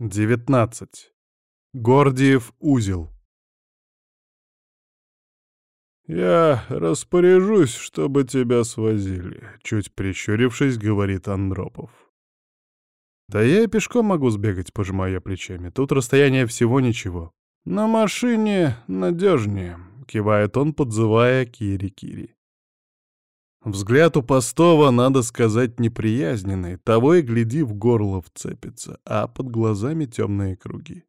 19. Гордиев узел. «Я распоряжусь, чтобы тебя свозили», — чуть прищурившись, говорит Андропов. «Да я и пешком могу сбегать», — пожимаю я плечами. «Тут расстояние всего ничего». «На машине надежнее», — кивает он, подзывая Кири-Кири. Взгляд у Постова, надо сказать, неприязненный, того и гляди, в горло вцепится, а под глазами темные круги.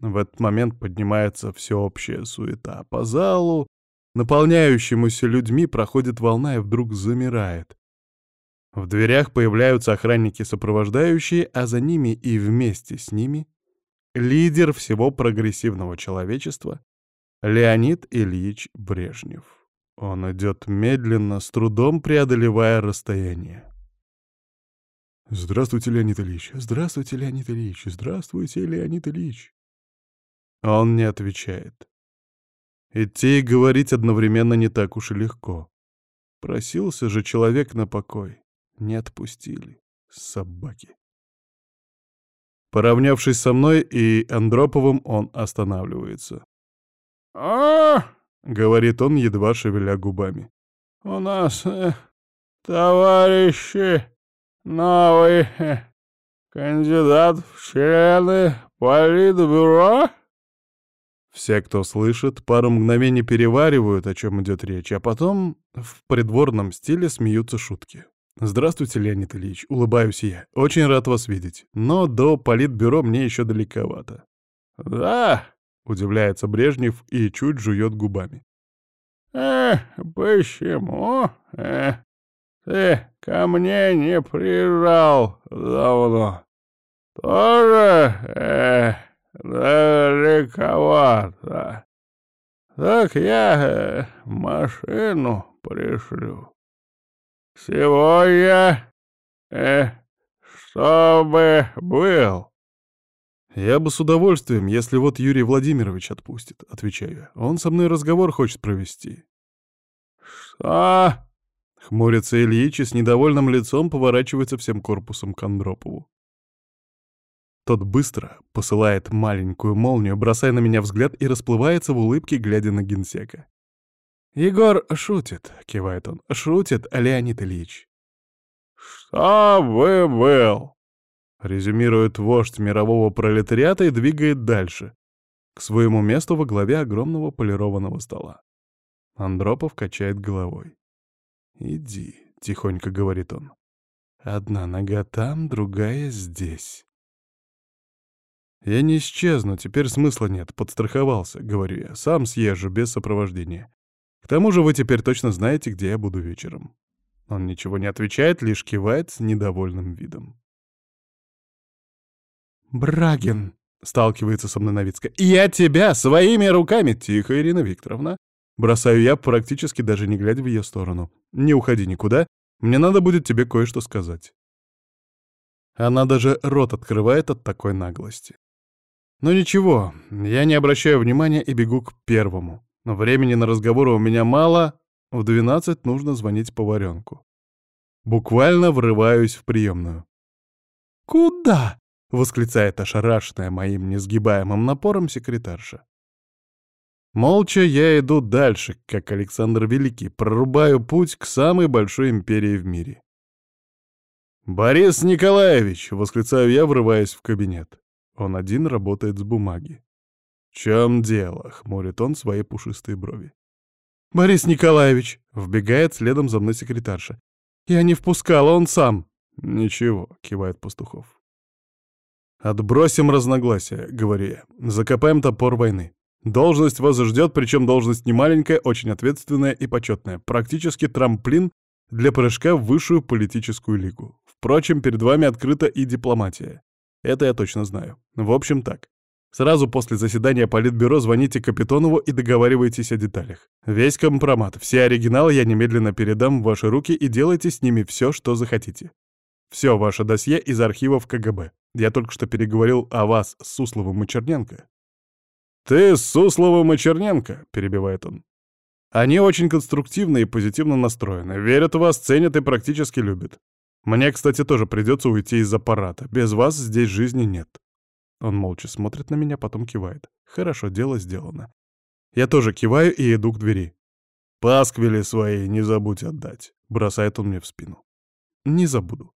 В этот момент поднимается всеобщая суета. По залу, наполняющемуся людьми, проходит волна и вдруг замирает. В дверях появляются охранники-сопровождающие, а за ними и вместе с ними лидер всего прогрессивного человечества Леонид Ильич Брежнев. Он идет медленно, с трудом преодолевая расстояние. «Здравствуйте, Леонид Ильич! Здравствуйте, Леонид Ильич! Здравствуйте, Леонид Ильич!» Он не отвечает. Идти и говорить одновременно не так уж и легко. Просился же человек на покой. Не отпустили. Собаки. Поравнявшись со мной и Андроповым, он останавливается. а — говорит он, едва шевеля губами. «У нас, э, товарищи, новый э, кандидат в члены политбюро?» Все, кто слышит, пару мгновений переваривают, о чем идет речь, а потом в придворном стиле смеются шутки. «Здравствуйте, Леонид Ильич», — улыбаюсь я. «Очень рад вас видеть. Но до политбюро мне еще далековато». «Да», — удивляется Брежнев и чуть жует губами. «Э, почему? Э, ты ко мне не приезжал давно. Тоже, э, далековато. Так я э, машину пришлю. Сегодня, э, чтобы был». «Я бы с удовольствием, если вот Юрий Владимирович отпустит», — отвечаю. «Он со мной разговор хочет провести». «Что?» — хмурится Ильич и с недовольным лицом поворачивается всем корпусом к Андропову. Тот быстро посылает маленькую молнию, бросая на меня взгляд и расплывается в улыбке, глядя на генсека. «Егор шутит», — кивает он. «Шутит, Леонид Ильич». «Что вы был?» Резюмирует вождь мирового пролетариата и двигает дальше, к своему месту во главе огромного полированного стола. Андропов качает головой. «Иди», — тихонько говорит он. «Одна нога там, другая здесь». «Я не исчезну, теперь смысла нет, подстраховался», — говорю я. «Сам съезжу, без сопровождения. К тому же вы теперь точно знаете, где я буду вечером». Он ничего не отвечает, лишь кивает с недовольным видом. «Брагин!» — сталкивается со мной Новицкая. «Я тебя своими руками!» «Тихо, Ирина Викторовна!» Бросаю я, практически даже не глядя в ее сторону. «Не уходи никуда, мне надо будет тебе кое-что сказать». Она даже рот открывает от такой наглости. Но ничего, я не обращаю внимания и бегу к первому. Времени на разговоры у меня мало, в двенадцать нужно звонить поваренку. Буквально врываюсь в приемную. «Куда?» — восклицает ошарашенная моим несгибаемым напором секретарша. Молча я иду дальше, как Александр Великий, прорубаю путь к самой большой империи в мире. «Борис Николаевич!» — восклицаю я, врываясь в кабинет. Он один работает с бумаги. «В чем дело?» — хмурит он свои пушистые брови. «Борис Николаевич!» — вбегает следом за мной секретарша. «Я не впускала, он сам!» «Ничего», — кивает Пастухов. «Отбросим разногласия», — говорю я. «Закопаем топор войны. Должность вас ждет, причем должность не маленькая, очень ответственная и почетная. Практически трамплин для прыжка в высшую политическую лигу. Впрочем, перед вами открыта и дипломатия. Это я точно знаю. В общем так. Сразу после заседания Политбюро звоните Капитонову и договаривайтесь о деталях. Весь компромат, все оригиналы я немедленно передам в ваши руки и делайте с ними все, что захотите. Все ваше досье из архивов КГБ. Я только что переговорил о вас с Сусловым и Черненко». «Ты с Сусловым и Черненко?» — перебивает он. «Они очень конструктивны и позитивно настроены, верят в вас, ценят и практически любят. Мне, кстати, тоже придется уйти из аппарата. Без вас здесь жизни нет». Он молча смотрит на меня, потом кивает. Хорошо, дело сделано. Я тоже киваю и иду к двери. «Пасквили свои не забудь отдать», — бросает он мне в спину. «Не забуду».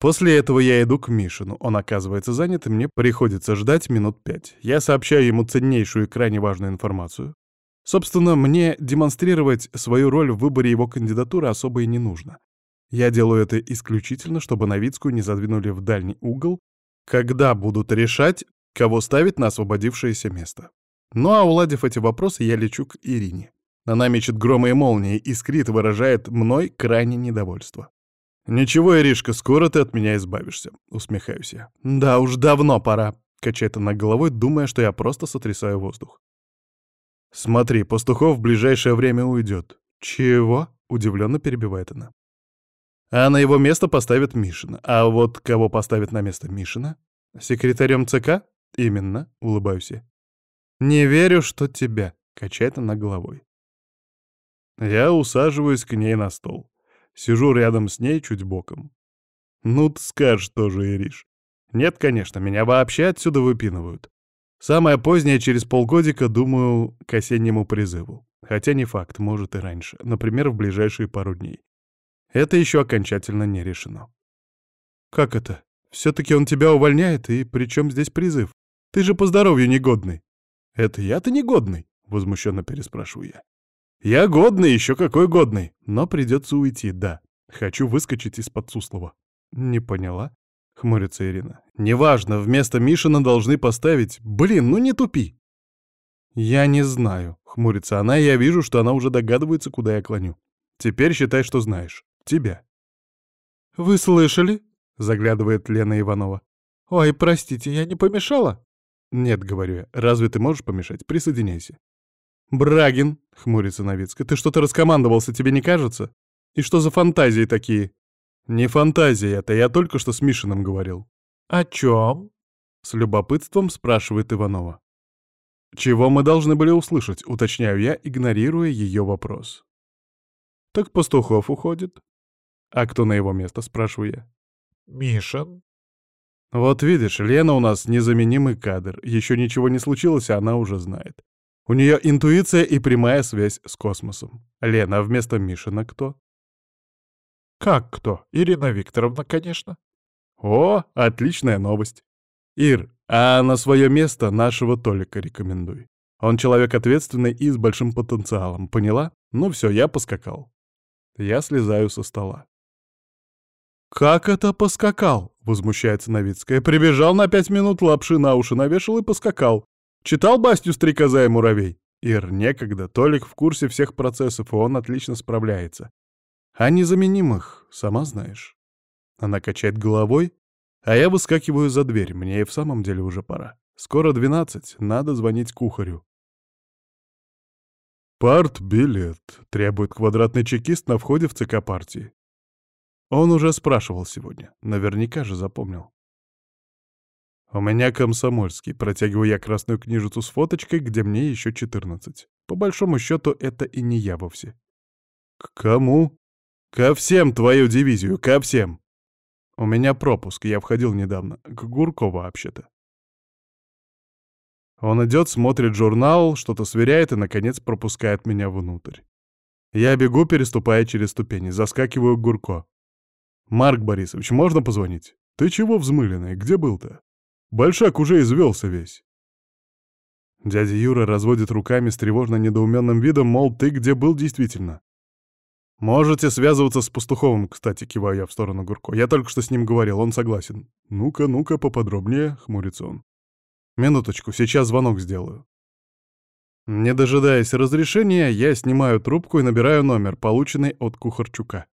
После этого я иду к Мишину. Он оказывается занят, и мне приходится ждать минут пять. Я сообщаю ему ценнейшую и крайне важную информацию. Собственно, мне демонстрировать свою роль в выборе его кандидатуры особо и не нужно. Я делаю это исключительно, чтобы Новицкую не задвинули в дальний угол, когда будут решать, кого ставить на освободившееся место. Ну а уладив эти вопросы, я лечу к Ирине. Она мечет громы и молнии, искрит, выражает мной крайне недовольство. «Ничего, Иришка, скоро ты от меня избавишься», — усмехаюсь я. «Да уж давно пора», — качает она головой, думая, что я просто сотрясаю воздух. «Смотри, Пастухов в ближайшее время уйдет». «Чего?» — удивленно перебивает она. А на его место поставят Мишина. А вот кого поставят на место Мишина? Секретарем ЦК? Именно, улыбаюсь я. Не верю, что тебя, качает она головой. Я усаживаюсь к ней на стол. Сижу рядом с ней чуть боком. Ну, ты скажешь тоже, Ириш. Нет, конечно, меня вообще отсюда выпинывают. Самое позднее, через полгодика, думаю, к осеннему призыву. Хотя не факт, может и раньше. Например, в ближайшие пару дней. Это еще окончательно не решено. «Как это? Все-таки он тебя увольняет, и при чем здесь призыв? Ты же по здоровью негодный». «Это я-то негодный?» — возмущенно переспрашиваю я. «Я годный, еще какой годный, но придется уйти, да. Хочу выскочить из-под Суслова». «Не поняла?» — хмурится Ирина. «Неважно, вместо Мишина должны поставить... Блин, ну не тупи!» «Я не знаю», — хмурится она, и я вижу, что она уже догадывается, куда я клоню. «Теперь считай, что знаешь тебя». «Вы слышали?» — заглядывает Лена Иванова. «Ой, простите, я не помешала?» «Нет, — говорю я, — разве ты можешь помешать? Присоединяйся». «Брагин», — хмурится Новицкая, — «ты что-то раскомандовался, тебе не кажется? И что за фантазии такие?» «Не фантазия это, я только что с Мишиным говорил». «О чем?» — с любопытством спрашивает Иванова. «Чего мы должны были услышать?» — уточняю я, игнорируя ее вопрос. «Так Пастухов уходит», «А кто на его место?» — спрашиваю я. «Мишин». «Вот видишь, Лена у нас незаменимый кадр. Еще ничего не случилось, а она уже знает. У нее интуиция и прямая связь с космосом. Лена, а вместо Мишина кто?» «Как кто? Ирина Викторовна, конечно». «О, отличная новость. Ир, а на свое место нашего Толика рекомендуй. Он человек ответственный и с большим потенциалом, поняла? Ну все, я поскакал». Я слезаю со стола. «Как это поскакал?» — возмущается Новицкая. «Прибежал на пять минут, лапши на уши навешал и поскакал. Читал бастю «Стрекоза и муравей»?» Ир, некогда. Толик в курсе всех процессов, и он отлично справляется. А незаменимых, сама знаешь. Она качает головой, а я выскакиваю за дверь. Мне и в самом деле уже пора. Скоро двенадцать, надо звонить кухарю. «Парт-билет», — требует квадратный чекист на входе в ЦК партии. Он уже спрашивал сегодня. Наверняка же запомнил. У меня комсомольский. Протягиваю я красную книжицу с фоточкой, где мне еще 14. По большому счету, это и не я вовсе. К кому? Ко всем твою дивизию, ко всем. У меня пропуск, я входил недавно. К Гурко вообще-то. Он идет, смотрит журнал, что-то сверяет и, наконец, пропускает меня внутрь. Я бегу, переступая через ступени, заскакиваю к Гурко. «Марк Борисович, можно позвонить? Ты чего взмыленный? Где был-то? Большак уже извелся весь». Дядя Юра разводит руками с тревожно-недоуменным видом, мол, ты где был действительно? «Можете связываться с Пастуховым, кстати», — киваю я в сторону Гурко. «Я только что с ним говорил, он согласен». «Ну-ка, ну-ка, поподробнее», — хмурится он. «Минуточку, сейчас звонок сделаю». Не дожидаясь разрешения, я снимаю трубку и набираю номер, полученный от Кухарчука.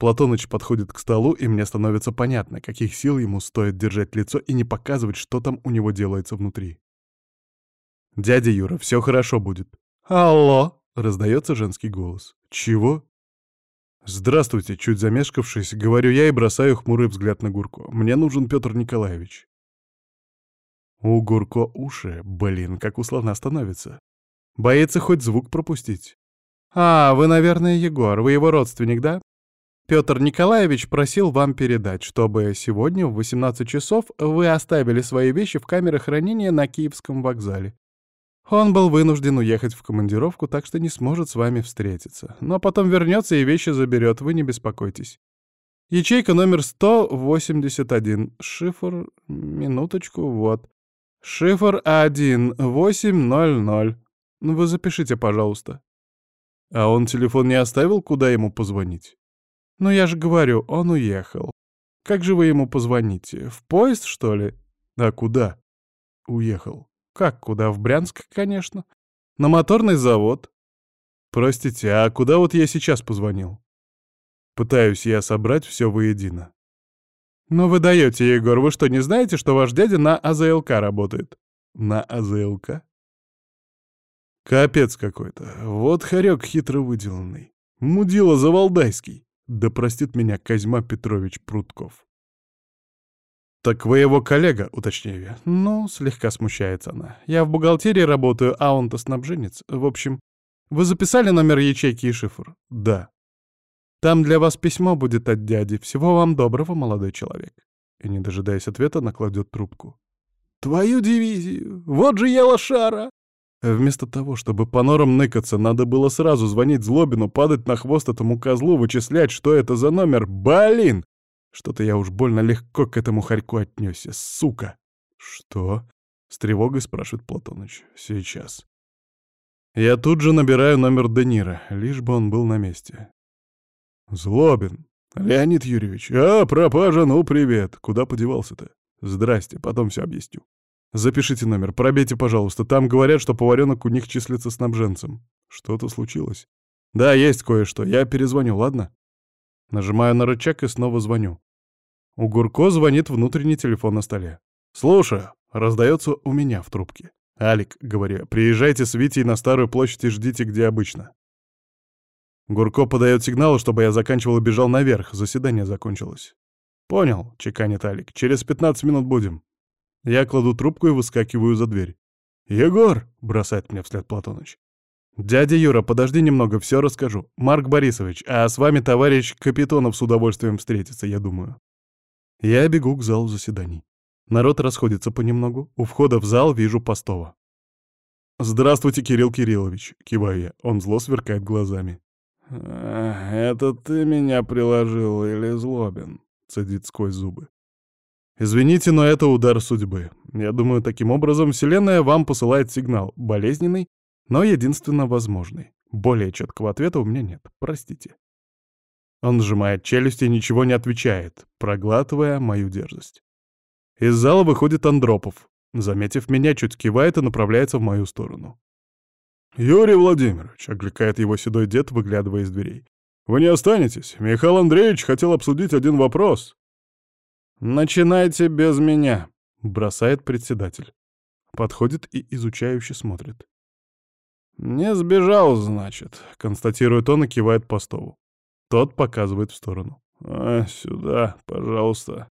Платоныч подходит к столу, и мне становится понятно, каких сил ему стоит держать лицо и не показывать, что там у него делается внутри. «Дядя Юра, все хорошо будет». «Алло!» — раздается женский голос. «Чего?» «Здравствуйте», — чуть замешкавшись, говорю я и бросаю хмурый взгляд на Гурко. «Мне нужен Петр Николаевич». У Гурко уши, блин, как у слона становится. Боится хоть звук пропустить. «А, вы, наверное, Егор, вы его родственник, да?» Петр Николаевич просил вам передать, чтобы сегодня в 18 часов вы оставили свои вещи в камере хранения на Киевском вокзале. Он был вынужден уехать в командировку, так что не сможет с вами встретиться. Но потом вернется и вещи заберет, вы не беспокойтесь. Ячейка номер 181. Шифр... Минуточку, вот. Шифр 1800. Вы запишите, пожалуйста. А он телефон не оставил, куда ему позвонить? «Ну я же говорю, он уехал. Как же вы ему позвоните? В поезд, что ли?» «А куда?» «Уехал. Как куда? В Брянск, конечно. На моторный завод». «Простите, а куда вот я сейчас позвонил?» Пытаюсь я собрать все воедино. «Ну вы даете, Егор, вы что, не знаете, что ваш дядя на АЗЛК работает?» «На АЗЛК?» Капец какой-то. Вот хорек хитро выделанный. Мудила завалдайский. Да простит меня Козьма Петрович Прутков. «Так вы его коллега, уточняю я. Ну, слегка смущается она. Я в бухгалтерии работаю, а он-то снабженец. В общем, вы записали номер ячейки и шифр? Да. Там для вас письмо будет от дяди. Всего вам доброго, молодой человек. И, не дожидаясь ответа, накладет трубку. Твою дивизию! Вот же я лошара! Вместо того, чтобы по норам ныкаться, надо было сразу звонить Злобину, падать на хвост этому козлу, вычислять, что это за номер. Блин! Что-то я уж больно легко к этому хорьку отнесся, сука. Что? С тревогой спрашивает Платоныч. Сейчас. Я тут же набираю номер Денира, лишь бы он был на месте. Злобин. Леонид Юрьевич. А, пропажа, ну привет. Куда подевался-то? Здрасте, потом все объясню. Запишите номер, пробейте, пожалуйста. Там говорят, что поваренок у них числится снабженцем. Что-то случилось? Да, есть кое-что. Я перезвоню, ладно? Нажимаю на рычаг и снова звоню. У Гурко звонит внутренний телефон на столе. «Слушаю», — раздается у меня в трубке. «Алик», — говорю, — «приезжайте с Витей на Старую площадь и ждите, где обычно». Гурко подает сигнал, чтобы я заканчивал и бежал наверх, заседание закончилось. «Понял», — чеканит Алик, — «через 15 минут будем». Я кладу трубку и выскакиваю за дверь. «Егор!» — бросает мне вслед Платоныч. «Дядя Юра, подожди немного, все расскажу. Марк Борисович, а с вами товарищ Капитонов с удовольствием встретится, я думаю». Я бегу к залу заседаний. Народ расходится понемногу. У входа в зал вижу Постова. «Здравствуйте, Кирилл Кириллович», — киваю я. Он зло сверкает глазами. «Это ты меня приложил или Злобин?» — цедит сквозь зубы. Извините, но это удар судьбы. Я думаю, таким образом Вселенная вам посылает сигнал, болезненный, но единственно возможный. Более четкого ответа у меня нет, простите. Он сжимает челюсть и ничего не отвечает, проглатывая мою дерзость. Из зала выходит Андропов. Заметив меня, чуть кивает и направляется в мою сторону. «Юрий Владимирович», — окликает его седой дед, выглядывая из дверей. «Вы не останетесь? Михаил Андреевич хотел обсудить один вопрос». «Начинайте без меня», — бросает председатель. Подходит и изучающе смотрит. «Не сбежал, значит», — констатирует он и кивает Постову. Тот показывает в сторону. «А, сюда, пожалуйста».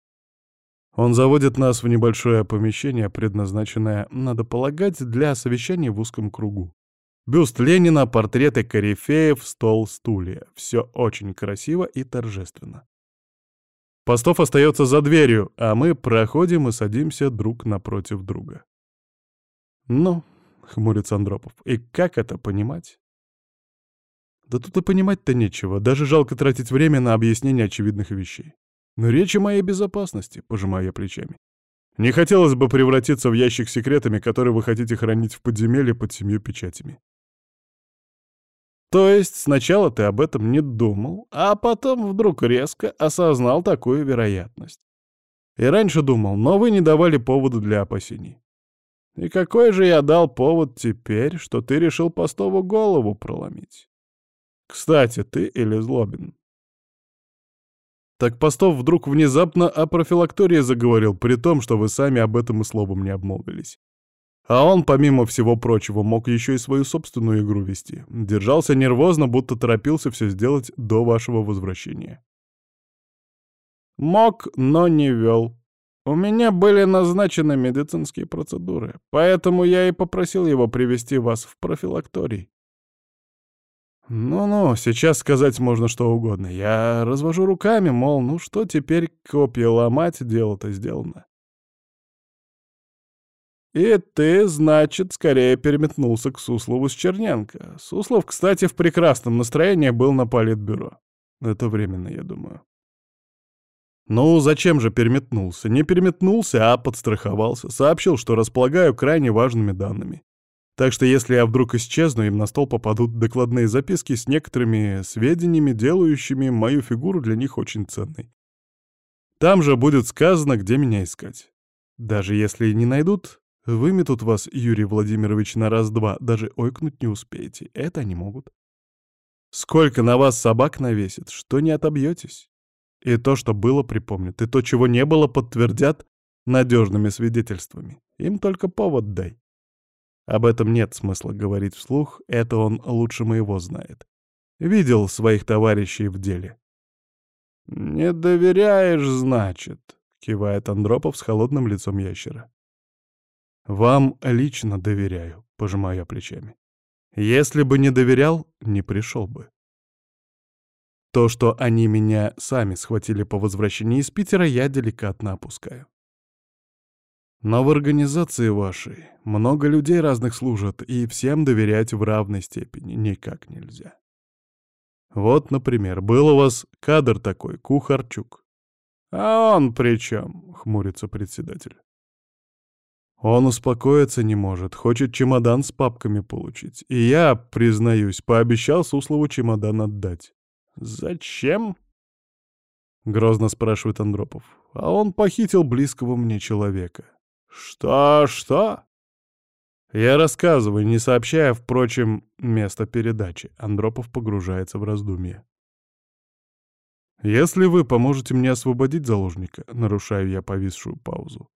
Он заводит нас в небольшое помещение, предназначенное, надо полагать, для совещаний в узком кругу. Бюст Ленина, портреты корифеев, стол, стулья. Все очень красиво и торжественно. Постов остается за дверью, а мы проходим и садимся друг напротив друга. «Ну», — хмурится Андропов, — «и как это понимать?» Да тут и понимать-то нечего, даже жалко тратить время на объяснение очевидных вещей. Но речь о моей безопасности, пожимаю плечами. Не хотелось бы превратиться в ящик с секретами, которые вы хотите хранить в подземелье под семью печатями. То есть сначала ты об этом не думал, а потом вдруг резко осознал такую вероятность. И раньше думал, но вы не давали повода для опасений. И какой же я дал повод теперь, что ты решил Постову голову проломить? Кстати, ты или Злобин? Так Постов вдруг внезапно о профилактории заговорил, при том, что вы сами об этом и словом не обмолвились. А он, помимо всего прочего, мог еще и свою собственную игру вести. Держался нервозно, будто торопился все сделать до вашего возвращения. Мог, но не вел. У меня были назначены медицинские процедуры, поэтому я и попросил его привести вас в профилакторий. Ну-ну, сейчас сказать можно что угодно. Я развожу руками, мол, ну что теперь копья ломать, дело-то сделано. И ты, значит, скорее переметнулся к Суслову с Черненко. Суслов, кстати, в прекрасном настроении был на политбюро. Это временно, я думаю. Ну, зачем же переметнулся? Не переметнулся, а подстраховался. Сообщил, что располагаю крайне важными данными. Так что если я вдруг исчезну, им на стол попадут докладные записки с некоторыми сведениями, делающими мою фигуру для них очень ценной. Там же будет сказано, где меня искать. Даже если не найдут, выметут вас, Юрий Владимирович, на раз-два, даже ойкнуть не успеете. Это они могут. Сколько на вас собак навесит, что не отобьетесь. И то, что было, припомнят, и то, чего не было, подтвердят надежными свидетельствами. Им только повод дай. Об этом нет смысла говорить вслух, это он лучше моего знает. Видел своих товарищей в деле. «Не доверяешь, значит», — кивает Андропов с холодным лицом ящера. «Вам лично доверяю», — пожимаю я плечами. «Если бы не доверял, не пришел бы». То, что они меня сами схватили по возвращении из Питера, я деликатно опускаю. Но в организации вашей много людей разных служат, и всем доверять в равной степени никак нельзя. Вот, например, был у вас кадр такой, Кухарчук. «А он при чем?» — хмурится председатель. Он успокоиться не может, хочет чемодан с папками получить. И я, признаюсь, пообещал Суслову чемодан отдать. «Зачем?» — грозно спрашивает Андропов. «А он похитил близкого мне человека». «Что-что?» Я рассказываю, не сообщая, впрочем, место передачи. Андропов погружается в раздумье. «Если вы поможете мне освободить заложника», — нарушаю я повисшую паузу,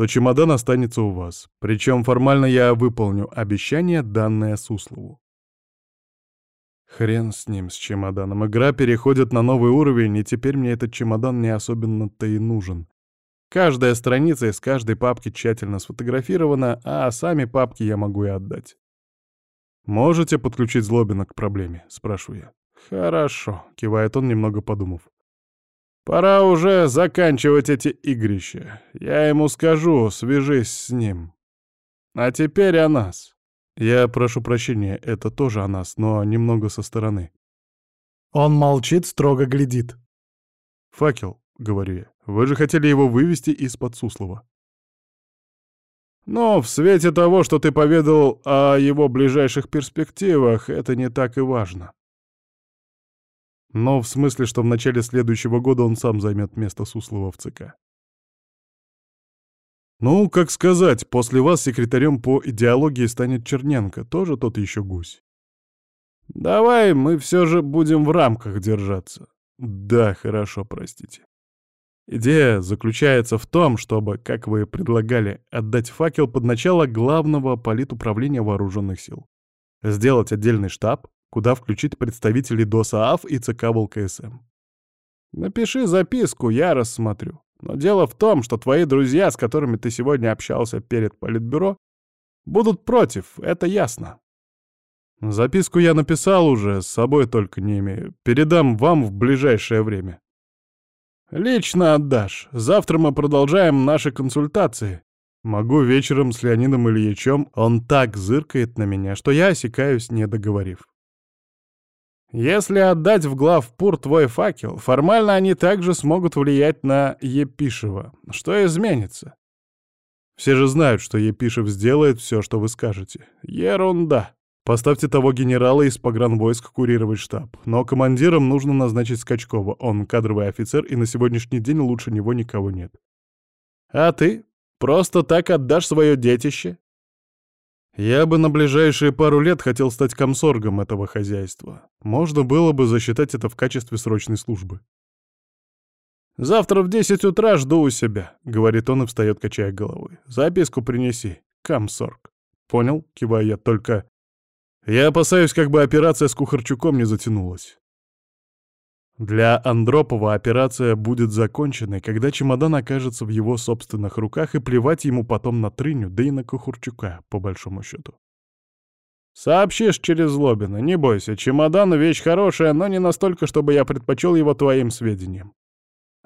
то чемодан останется у вас. Причем формально я выполню обещание, данное Суслову. Хрен с ним, с чемоданом. Игра переходит на новый уровень, и теперь мне этот чемодан не особенно-то и нужен. Каждая страница из каждой папки тщательно сфотографирована, а сами папки я могу и отдать. «Можете подключить Злобина к проблеме?» — спрашиваю я. «Хорошо», — кивает он, немного подумав. «Пора уже заканчивать эти игрища. Я ему скажу, свяжись с ним. А теперь о нас». Я прошу прощения, это тоже о нас, но немного со стороны. Он молчит, строго глядит. «Факел», — говорю я, — «вы же хотели его вывести из-под Суслова». «Но в свете того, что ты поведал о его ближайших перспективах, это не так и важно». Но в смысле, что в начале следующего года он сам займет место Суслова в ЦК. Ну, как сказать, после вас секретарем по идеологии станет Черненко, тоже тот еще гусь. Давай мы все же будем в рамках держаться. Да, хорошо, простите. Идея заключается в том, чтобы, как вы предлагали, отдать факел под начало главного политуправления вооруженных сил. Сделать отдельный штаб, куда включить представителей ДОСААФ и ЦК ВЛКСМ. Напиши записку, я рассмотрю. Но дело в том, что твои друзья, с которыми ты сегодня общался перед политбюро, будут против, это ясно. Записку я написал уже, с собой только не имею. Передам вам в ближайшее время. Лично отдашь. Завтра мы продолжаем наши консультации. Могу вечером с Леонидом Ильичем. Он так зыркает на меня, что я осекаюсь, не договорив. Если отдать в главпур твой факел, формально они также смогут влиять на Епишева. Что изменится? Все же знают, что Епишев сделает все, что вы скажете. Ерунда. Поставьте того генерала из погранвойск курировать штаб. Но командиром нужно назначить Скачкова. Он кадровый офицер, и на сегодняшний день лучше него никого нет. А ты? Просто так отдашь свое детище? Я бы на ближайшие пару лет хотел стать комсоргом этого хозяйства. Можно было бы засчитать это в качестве срочной службы. «Завтра в десять утра жду у себя», — говорит он и встает, качая головой. «Записку принеси. Комсорг». «Понял?» — киваю я только. Я опасаюсь, как бы операция с Кухарчуком не затянулась. Для Андропова операция будет законченной, когда чемодан окажется в его собственных руках, и плевать ему потом на Трыню, да и на Кухарчука, по большому счету. Сообщишь через Злобина, не бойся, чемодан — вещь хорошая, но не настолько, чтобы я предпочел его твоим сведениям.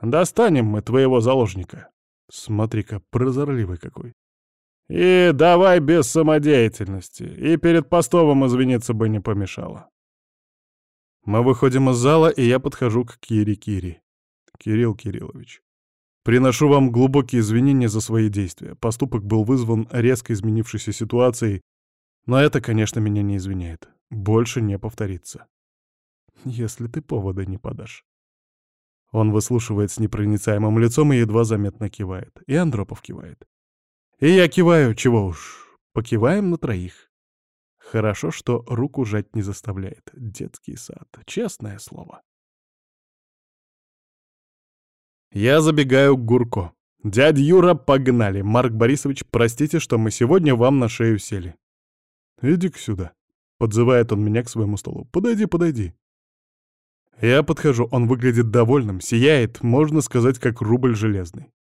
Достанем мы твоего заложника. Смотри-ка, прозорливый какой. И давай без самодеятельности, и перед Постовым извиниться бы не помешало. Мы выходим из зала, и я подхожу к Кире-Кире. Кирилл Кириллович, приношу вам глубокие извинения за свои действия. Поступок был вызван резко изменившейся ситуацией, но это, конечно, меня не извиняет. Больше не повторится. Если ты повода не подашь. Он выслушивает с непроницаемым лицом и едва заметно кивает. И Андропов кивает. И я киваю, чего уж, покиваем на троих. Хорошо, что руку жать не заставляет. Детский сад, честное слово. Я забегаю к Гурко. «Дядь Юра, погнали! Марк Борисович, простите, что мы сегодня вам на шею сели». «Иди-ка сюда», — подзывает он меня к своему столу. «Подойди, подойди». Я подхожу, он выглядит довольным, сияет, можно сказать, как рубль железный.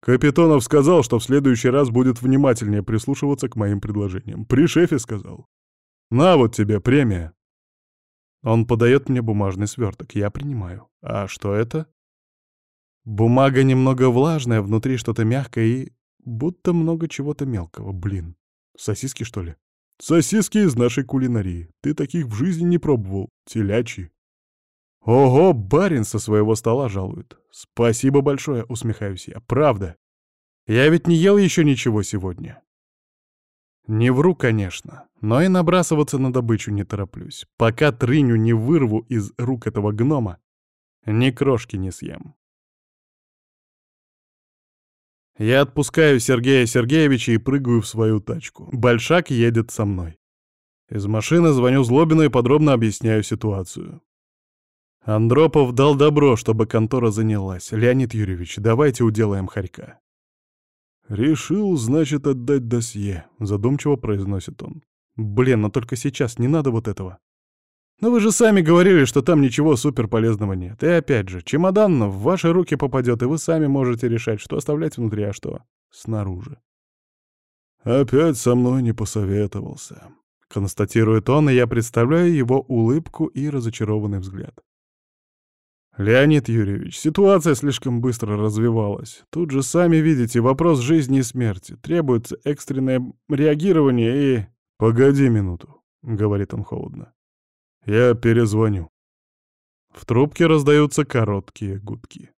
Капитонов сказал, что в следующий раз будет внимательнее прислушиваться к моим предложениям. При шефе сказал. «На вот тебе премия». Он подает мне бумажный сверток, я принимаю. А что это? Бумага немного влажная, внутри что-то мягкое и... будто много чего-то мелкого, блин. Сосиски, что ли? Сосиски из нашей кулинарии. Ты таких в жизни не пробовал. Телячьи. Ого, барин со своего стола жалует. Спасибо большое, усмехаюсь я. Правда. Я ведь не ел еще ничего сегодня. Не вру, конечно, но и набрасываться на добычу не тороплюсь. Пока трыню не вырву из рук этого гнома, ни крошки не съем. Я отпускаю Сергея Сергеевича и прыгаю в свою тачку. Большак едет со мной. Из машины звоню Злобину и подробно объясняю ситуацию. Андропов дал добро, чтобы контора занялась. Леонид Юрьевич, давайте уделаем хорька. «Решил, значит, отдать досье», — задумчиво произносит он. «Блин, но только сейчас не надо вот этого». «Но вы же сами говорили, что там ничего суперполезного нет. И опять же, чемодан в ваши руки попадет, и вы сами можете решать, что оставлять внутри, а что снаружи». «Опять со мной не посоветовался», — констатирует он, и я представляю его улыбку и разочарованный взгляд. «Леонид Юрьевич, ситуация слишком быстро развивалась. Тут же, сами видите, вопрос жизни и смерти. Требуется экстренное реагирование и...» «Погоди минуту», — говорит он холодно. «Я перезвоню». В трубке раздаются короткие гудки.